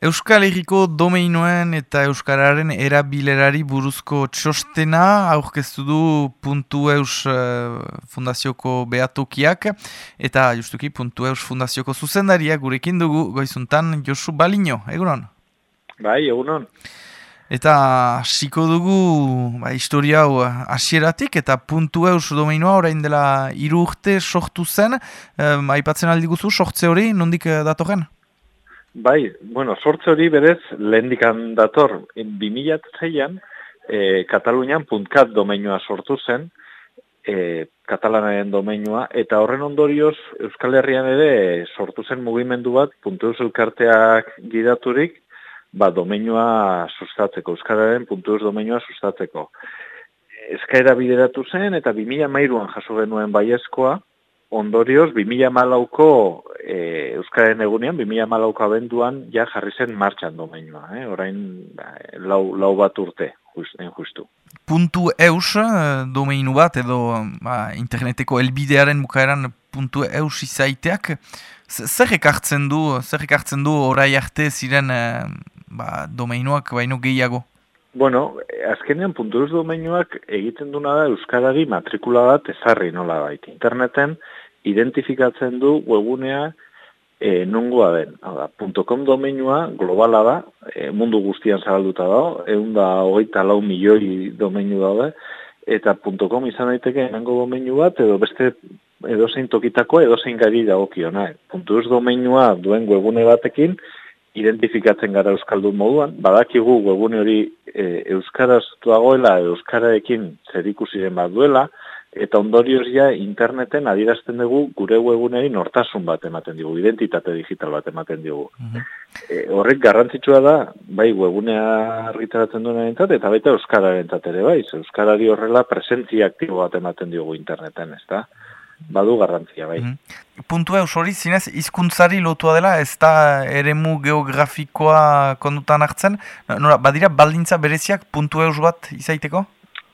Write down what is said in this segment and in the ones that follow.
Euskal Herriko domeinoen eta Euskararen erabilerari buruzko txostena aurkeztu du puntu eus uh, fundazioko behatokiak eta justuki puntu eus fundazioko zuzendaria gurekin dugu goizuntan Josu Balino, egunon? Bai, egunon. Eta hasiko dugu ba, historia hau hasieratik eta puntu eus domeinoa orain dela hiru urte sortu zen, um, aipatzen aldi guzu, sortze hori, nondik eh, datorren? Bai, bueno, sortze hori berez, lehendikan dator, 2006an, e, Katalunian puntkat domeinua sortu zen, e, katalanaren domeinua, eta horren ondorioz Euskal Herrian ere sortu zen mugimendu bat, puntu elkarteak gidaturik, ba, domeinua sustatzeko, Euskararen puntu domeinua sustatzeko. Eskaera bideratu zen, eta 2000 mairuan jaso genuen baiezkoa, ondorioz, 2000 malauko e, Euskaren egunean, 2000 malauko abenduan, ja jarri zen martxan domeinua, eh? orain ba, lau, lau bat urte, just, justu. Puntu eus eh, domeinu bat, edo ba, interneteko elbidearen bukaeran puntu eus izaiteak, zer ekartzen du, zer ekartzen du orai arte ziren eh, ba, domeinuak baino gehiago? Bueno, azkenean puntu eus domeinuak egiten duna da Euskarari matrikula bat ezarri nola baita. Interneten, identifikatzen du webunea e, nungoa den. Hala, .com domeinua globala da, e, mundu guztian zabalduta dago, egun da hogeita lau milioi domeinu daude, eta .com izan daiteke enango domeinu bat, edo beste edozein tokitako edozein gari dagokiona. .eus domeinua duen webune batekin, identifikatzen gara Euskaldun moduan, badakigu webune hori e, Euskaraz duagoela, Euskaraekin zer ikusiren bat duela, eta ondorioz ja interneten adierazten dugu gure webunei nortasun bat ematen dugu, identitate digital bat ematen dugu. Mhm. e, horrek garrantzitsua da, bai webunea argitaratzen duen entzat, eta baita Euskararen ere bai, Euskarari horrela presentzia aktibo bat ematen dugu interneten, ez da? Badu garrantzia, bai. Mm -hmm. Puntua eusori, zinez, izkuntzari lotua dela, ez da eremu geografikoa kondutan hartzen? Nora, badira baldintza bereziak puntua eus bat izaiteko?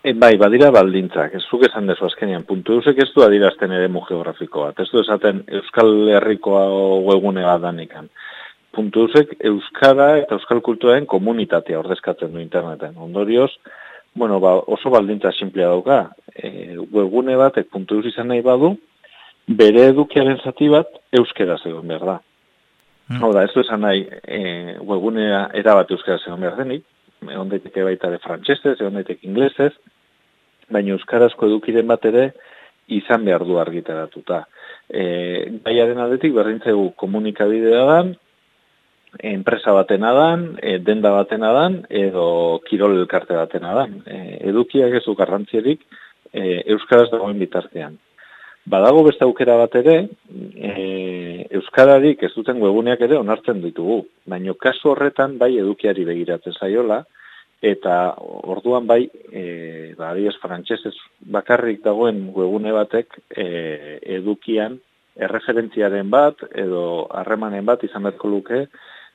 E, bai, badira baldintzak, ez zuk esan dezu azkenean, puntu eusek ez du adirazten ere mu geografiko bat, ez du esaten Euskal Herrikoa webgune bat danikan. Puntu eusek Euskara eta Euskal Kulturaren komunitatea ordezkatzen du interneten. Ondorioz, bueno, ba, oso baldintza simplea dauka, e, webgune bat, ek puntu eus izan nahi badu, bere edukiaren zati bat Euskera zegoen behar da. Mm. Hau da, ez du esan nahi e, webgunea erabat Euskera zegoen behar denik, egon daiteke baita de frantsesez, egon daiteke inglesez, baina euskarazko edukiren bat ere izan behar du argitaratuta. E, baiaren aldetik berdintzegu komunikabidea dan, enpresa baten adan, e, denda baten adan, edo kirol elkarte baten adan. E, edukiak ez du garrantzierik e, euskaraz dagoen bitartean. Badago beste aukera bat ere, e, euskararik ez duten webuneak ere onartzen ditugu. Baina kasu horretan bai edukiari begiratzen zaiola, eta orduan bai, e, ba, adiez, frantsesez bakarrik dagoen webune batek e, edukian erreferentziaren bat edo harremanen bat izan beharko luke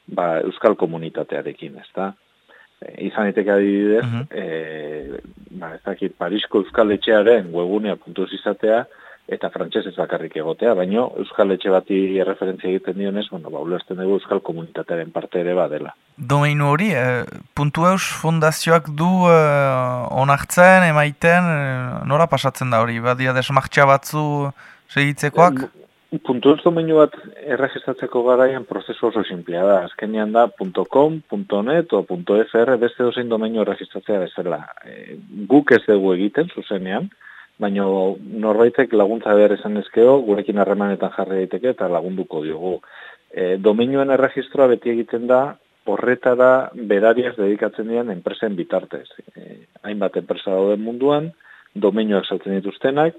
ba, euskal komunitatearekin, ez da? E, izan iteke adibidez, uh e, ba, ez dakit, Parisko euskal etxearen webunea puntuz izatea, eta frantsesez bakarrik egotea, baino Euskal Etxe bati referentzia egiten dionez, bueno, ba, ulertzen dugu Euskal Komunitatearen parte ere badela. Domeinu hori, eh, puntu eus fundazioak du eh, onartzen, emaiten, eh, nora pasatzen da hori, badia desmartxa batzu segitzekoak? Eh, puntu eus domeinu bat erregistratzeko garaian prozesu oso simplea da, azkenean da .com, .net o .fr beste dozein domeinu erregistratzea bezala. Eh, guk ez dugu egiten, zuzenean, baina norbaitek laguntza behar esan ezkeo, gurekin harremanetan jarri daiteke eta lagunduko diogu. E, dominioen erregistroa beti egiten da, horretara berariaz dedikatzen dian enpresen bitartez. E, hainbat enpresa dauden munduan, dominioak saltzen dituztenak,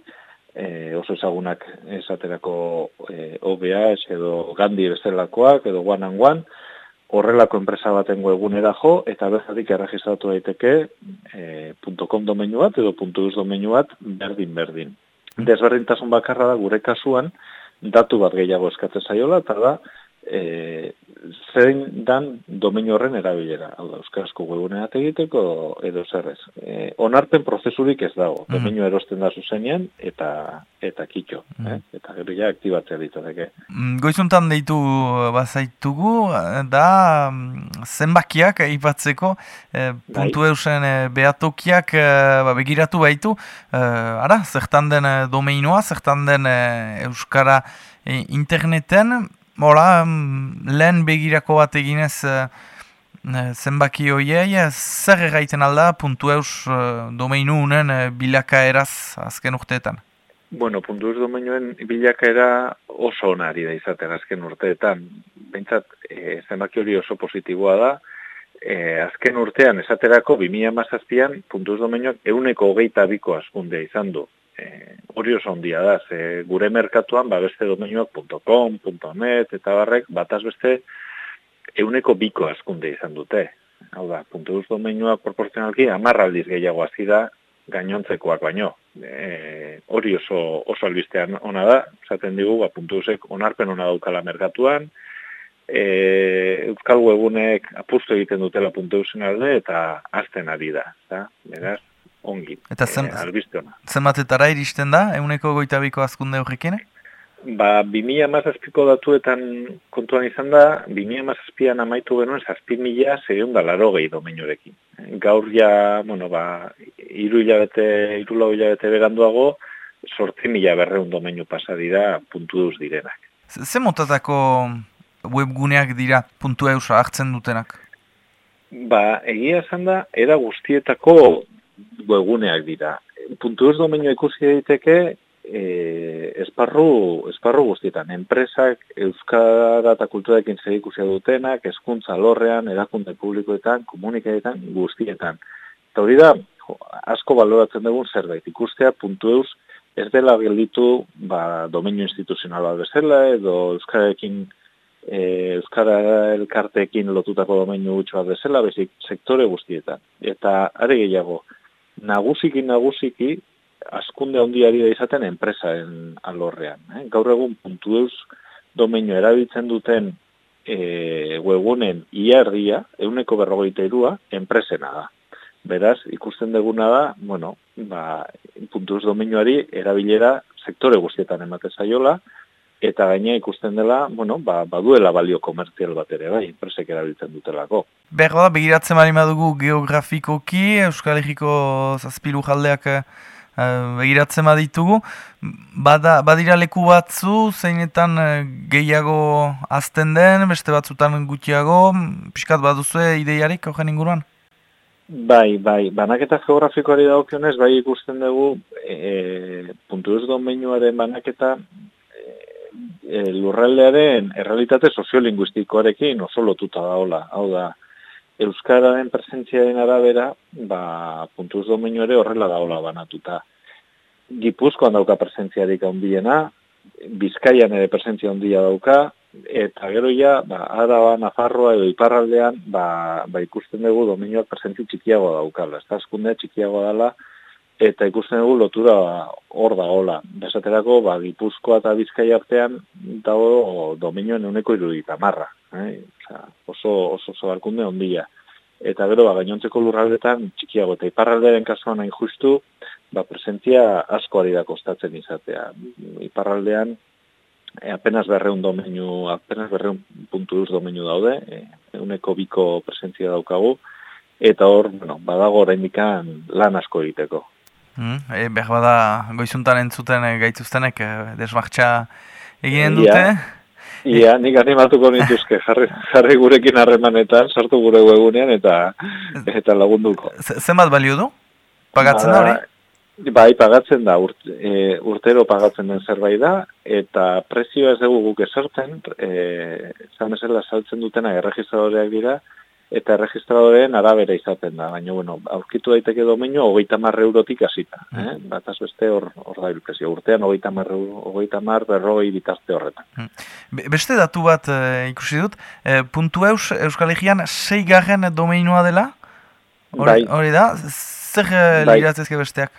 e, oso ezagunak esaterako e, OBS edo Gandhi bestelakoak edo One and One, horrelako enpresa baten webunera jo, eta bezatik erregistratu daiteke e, .com domeinu bat edo .us domeinu bat berdin-berdin. Desberdintasun bakarra da gure kasuan, datu bat gehiago eskatzen zaiola, eta da e, zein dan domenio horren erabilera. Hau da, euskarazko webuneat egiteko edo zerrez. E, onarpen prozesurik ez dago. Mm. Domenio erosten da zuzenean eta eta kitxo. Mm. Eh? Eta gero ja aktibatzea ditzateke. Mm, goizuntan deitu bazaitugu, da mm, zenbakiak ipatzeko e, puntu bai. eusen e, behatokiak e, ba, begiratu baitu. E, ara, zertan den domeinoa, zertan den euskara interneten, Bola, lehen begirako bat eginez uh, zenbaki hoiei, zer erraiten alda puntu eus domeinu unen bilakaeraz azken urteetan? Bueno, puntu eus domeinuen bilakaera oso onari da izaten azken urteetan. Bentsat, e, zenbaki hori oso positiboa da. E, azken urtean, esaterako, 2000 mazazpian, puntu eus domeinuak euneko hogeita biko askundea izan du hori oso ondia da, ze gure merkatuan, ba, beste domenioak.com, .net, eta barrek, bataz beste, euneko biko askunde izan dute. Hau da, duz domenioak proportzionalki, amarraldiz gehiago hasi da, gainontzekoak baino. E, hori oso, oso albistean ona da, zaten digu, ba, duzek onarpen ona daukala merkatuan, e, Euskal Webunek apustu egiten dutela duzen alde, eta azten ari da. Da? Beraz, ongi. Eta zen, zenbatetara iristen da, euneko goitabiko azkunde horrekin? Ba, 2000 mazazpiko datuetan kontuan izan da, 2000 mazazpian amaitu genuen, zazpi mila zeion da laro gehi domeniorekin. Gaur ja, bueno, ba, iru hilabete, iru lau hilabete beganduago, sortzi mila berreun domenio pasadira puntu duz direnak. Ze motatako webguneak dira puntu eusa hartzen dutenak? Ba, egia esan da, era guztietako webguneak dira. Puntu ez domenio ikusi daiteke e, esparru, esparru guztietan. Enpresak, euskara eta kulturaekin zer ikusia dutenak, eskuntza lorrean, erakunde publikoetan, komunikaetan, guztietan. Eta hori da, asko baloratzen dugun zerbait. Ikustea puntu eus ez dela gelditu ba, domenio instituzional bat bezala, edo euskaraekin e, euskara elkarteekin lotutako domenio gutxo bat bezala, bezik sektore guztietan. Eta are gehiago, nagusiki nagusiki askunde handiari da izaten enpresaren alorrean. Eh? Gaur egun puntu eus domenio erabiltzen duten e, webunen iardia, euneko berrogeita irua, enpresena da. Beraz, ikusten deguna da, bueno, ba, puntu eus domenioari erabilera sektore guztietan ematen zaiola, eta gaina ikusten dela, bueno, ba, baduela balio komertzial bat ere, bai, enpresek erabiltzen dutelako. Berro da, begiratzen mari madugu geografikoki, Euskal Herriko zazpilu jaldeak uh, begiratzen baditugu, Bada, badira leku batzu, zeinetan uh, gehiago azten den, beste batzutan gutxiago, pixkat baduzue ideiarik, horren inguruan? Bai, bai, banaketa geografikoari daukionez, bai ikusten dugu, e, puntu ez domenioaren banaketa, e, lurraldearen errealitate soziolinguistikoarekin oso lotuta daola. Hau da, Euskararen presentziaren arabera, ba, puntuz domenio ere horrela daola banatuta. Gipuzkoan dauka presentziarik handiena, Bizkaian ere presentzia handia dauka, eta gero ja, ba, Araba, Nafarroa edo Iparraldean, ba, ba ikusten dugu domenioak presentzi txikiago daukala. Ez da, txikiago dala, eta ikusten dugu lotura hor da hola. Besaterako, ba, Gipuzkoa eta Bizkai artean dago dominioen uneko irudita marra. Eh? oso, oso zabalkunde ondia. Eta gero, ba, gainontzeko lurraldetan txikiago eta iparraldearen kasuan nahi justu, ba, presentzia asko ari da kostatzen izatea. Iparraldean, e, apenas berreun domenio, apenas berreun puntu duz domenio daude, e, uneko biko presentzia daukagu, eta hor, bueno, badago oraindikan lan asko egiteko. Mm, e, behar bada goizuntan entzuten e, gaitzuztenek e, desmartxa eginen dute? Ia, nik animatuko nituzke, jarri, jarri gurekin harremanetan, sartu gure webunean eta eta lagunduko. Zenbat balio du? Pagatzen da hori? Bai, pagatzen da, e, urtero pagatzen den zerbait da, eta prezioa ez dugu guk eserten, e, zan saltzen dutena erregistradoreak dira, eta erregistradoreen arabera izaten da, baina, bueno, aurkitu daiteke domenio hogeita marre eurotik hasita, mm. eh? bat beste hor, hor da bilpresio, urtean hogeita marre, hogeita marre berroi bitazte horretan. Mm. Beste datu bat uh, ikusi dut, uh, puntu eus, Euskal Egean, sei garen domenioa dela? Hori, bai. hori da? Zer uh, bai. besteak?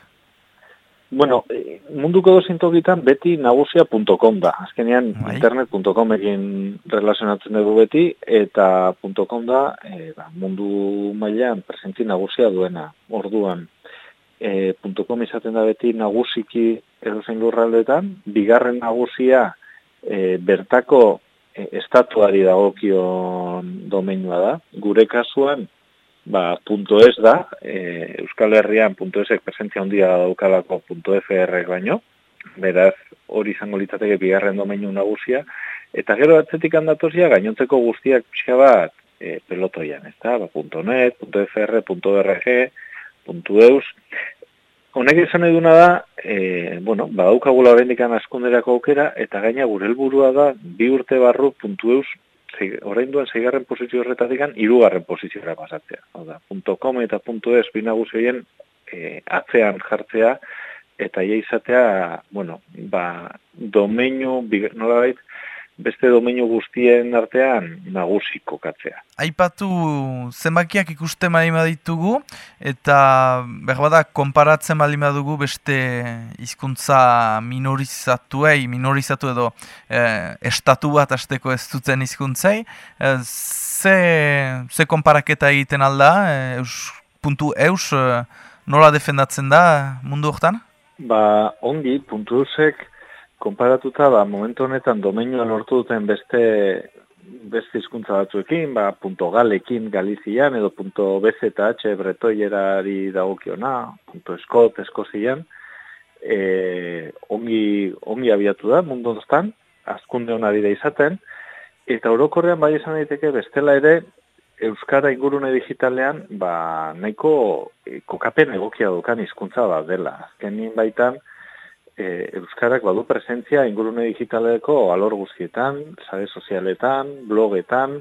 Bueno, eh, munduko dozintokitan beti nagusia.com da. Azkenean bai. internet.com egin relazionatzen dugu beti, eta .com da e, ba, mundu mailan presentzi nagusia duena. Orduan, e, .com izaten da beti nagusiki edozein lurraldetan, bigarren nagusia e, bertako e, estatuari dagokion domeinua da. Gure kasuan, ba, punto es da, e, Euskal Herrian punto esek presentzia handia daukalako punto FR baino, beraz hori izango litzateke bigarren domeinu nagusia, eta gero atzetik handatozia gainontzeko guztiak pixka bat e, pelotoian, ez da, ba, punto net, punto FR, punto RG, punto Eus, Honek izan eduna da, e, bueno, badaukagula horrendikan askunderako aukera, eta gaina gure helburua da, bi urte barru puntu eus orain duen zeigarren posizio horretatik irugarren posizioa pasatzea. Oda, .com eta .es binaguzioen e, atzean jartzea, eta ia izatea, bueno, ba, domeinu, nola bait, beste domeinu guztien artean nagusi kokatzea. Aipatu zenbakiak ikuste malima ditugu eta berbada konparatzen malima dugu beste hizkuntza minorizatuei, minorizatu edo eh, estatu bat asteko ez dutzen hizkuntzei. Eh, ze, ze konparaketa egiten alda, eh, eus, puntu eus, eh, nola defendatzen da mundu hortan? Ba, ongi, puntu eusek konparatuta ba, momentu honetan domeinua lortu duten beste beste hizkuntza batzuekin, ba, punto galekin galizian, edo punto BZH bretoierari dagokiona, punto eskot, eskozian, e, ongi, ongi abiatu da mundu doztan, azkunde honari da izaten, eta orokorrean bai esan daiteke bestela ere, Euskara ingurune digitalean, ba, nahiko e, kokapen egokia dukan hizkuntza bat dela. Azkenin baitan, e, Euskarak badu presentzia ingurune digitaleko alor guztietan, sare sozialetan, blogetan,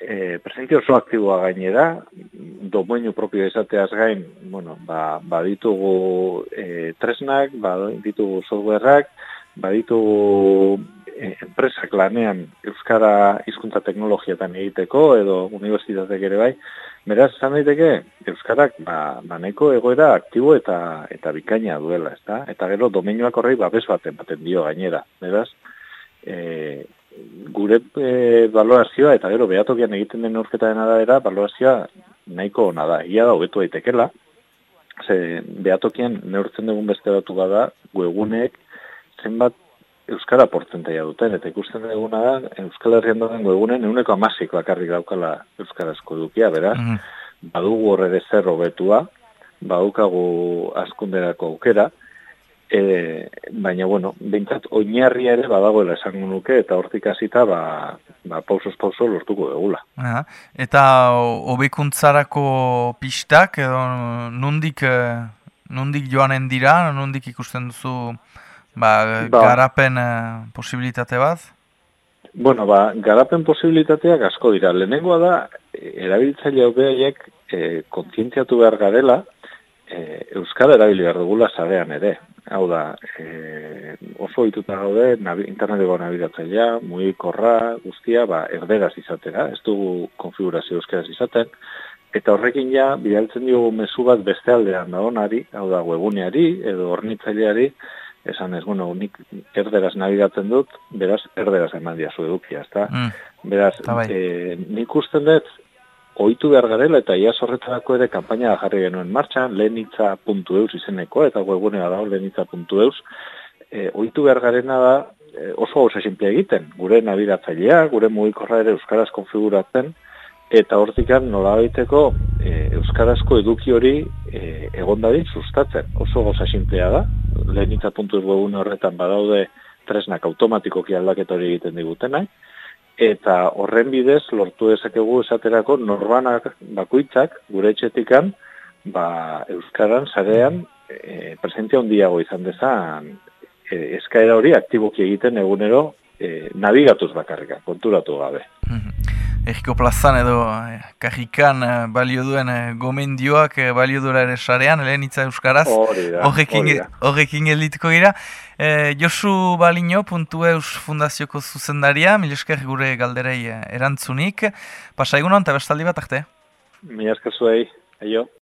e, presentzia oso aktiboa gainera, domoinu propio izateaz gain, bueno, ba, baditugu e, tresnak, baditugu softwareak, baditugu e, enpresak lanean Euskara hizkuntza teknologiatan egiteko, edo unibertsitatek ere bai, Beraz, esan daiteke, Euskarak ba, baneko egoera aktibo eta eta bikaina duela, ezta? Eta gero, domenioak horrei babes baten baten dio gainera. Beraz, e, gure e, balorazioa eta gero, behatokian egiten den urketaren arabera, balorazioa nahiko ona da. Ia da, hobetu daitekela, ze behatokian neurtzen dugun beste datu bada, guegunek, zenbat Euskara portentaia duten, eta ikusten duguna da, Euskal Herrian dagoen egunen, eguneko amasik bakarrik daukala Euskarazko edukia, bera, mm badugu horre de zer hobetua, badukagu askunderako aukera, e, baina, bueno, bintzat, oinarria ere badagoela esango nuke, eta hortik hasita ba, ba pausos pauso lortuko degula. Aha. Eta hobekuntzarako pistak, edo nundik, eh, nundik joanen dira, nundik ikusten duzu Ba, ba, garapen uh, posibilitate bat? Bueno, ba, garapen posibilitateak asko dira. Lehenengoa da, erabiltzaile haubeaiek e, kontzientziatu behar garela, e, Euskara erabili behar dugula zarean ere. Hau da, e, oso dituta gaude, nabi, interneteko nabigatzailea, mugikorra, guztia, ba, erderaz izatera, ez dugu konfigurazio euskeraz izaten, eta horrekin ja, bidaltzen dugu mezu bat beste aldean da honari, hau da, webuneari, edo ornitzaileari, esan ez, bueno, nik erderaz nabigatzen dut, beraz, erderaz eman diazu edukia, ezta? Mm. Beraz, e, nik usten dut, oitu behar garela, eta ia sorretarako ere kampaina jarri genuen martxan, lehenitza.eus izeneko, eta webunea da, lehenitza.eus, e, oitu behar garena da, e, oso gauza simple egiten, gure nabigatzailea, gure mugikorra ere euskaraz konfiguratzen, eta hortikan nola baiteko e, euskarazko eduki hori e, egondadin sustatzen. Oso goza simplea da, lehenitza puntu horretan badaude tresnak automatikoki aldaketa hori egiten digutenak, eta horren bidez lortu dezakegu esaterako norbanak bakuitzak gure etxetikan ba, euskaran zarean e, presentzia handiago izan dezan e, eskaera hori aktiboki egiten egunero e, nabigatuz bakarrika, konturatu gabe. Mhm. Eriko plazan edo eh, kajikan eh, balio duen eh, gomendioak balio duela ere sarean, lehen itza euskaraz, horrekin geldituko gira. Eh, Josu Balino, puntu eus fundazioko zuzendaria, mil esker gure galderei erantzunik. Pasa egunon, eta bestaldi bat arte? Mil esker zuei, aio.